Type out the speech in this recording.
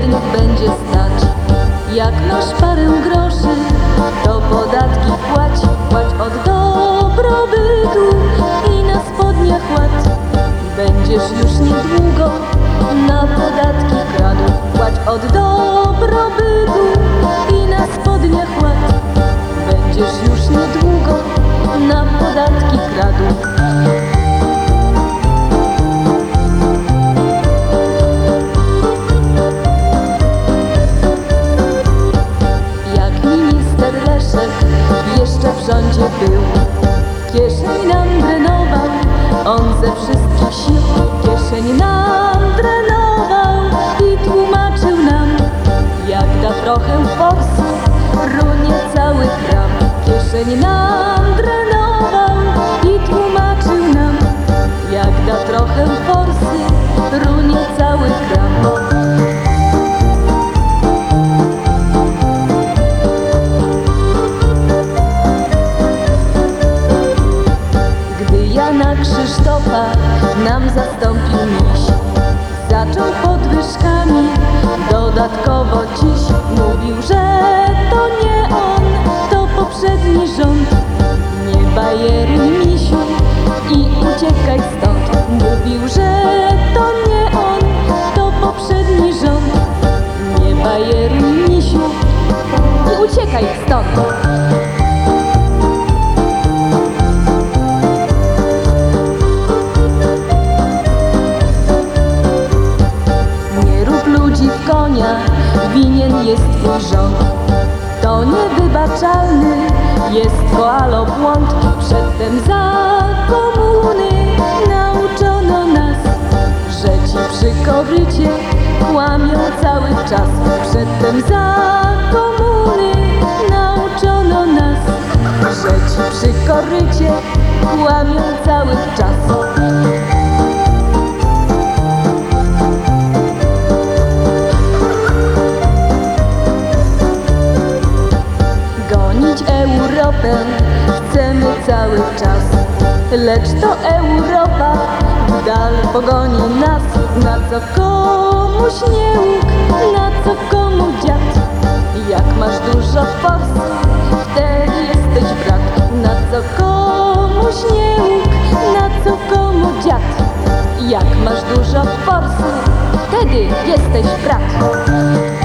jednak będzie stać. Jak masz parę groszy, to podatki płać, płać od dobrobytu i na spodniach ład. Będziesz już niedługo na podatki kradł, płać od dobrobytu był. Kieszeń nam drenował, on ze wszystkich sił Kieszeń nam drenował i tłumaczył nam Jak da trochę forsy, runie cały kram. Kieszeń nam Jana Krzysztofa nam zastąpił miś. Zaczął podwyżkami dodatkowo dziś Mówił, że to nie on, to poprzedni rząd. Nie bajeruj misiu i uciekaj stąd. Mówił, że to nie on, to poprzedni rząd. Nie bajeruj misiu i uciekaj stąd jest twój. To niewybaczalny jest koalo błąd. Przedtem za komuny nauczono nas, że ci przy korycie kłamią cały czas. Przedtem za komuny nauczono nas, że ci przy korycie kłamią cały czas. Gonić Europę. Chcemy cały czas Lecz to Europa w dal pogoni nas. Na co komuś nie łuk, na co komu dziad? Jak masz dużo forsy, wtedy jesteś brat. Na co komuś nie łuk, na co komu dziad? Jak masz dużo forsy, wtedy jesteś brat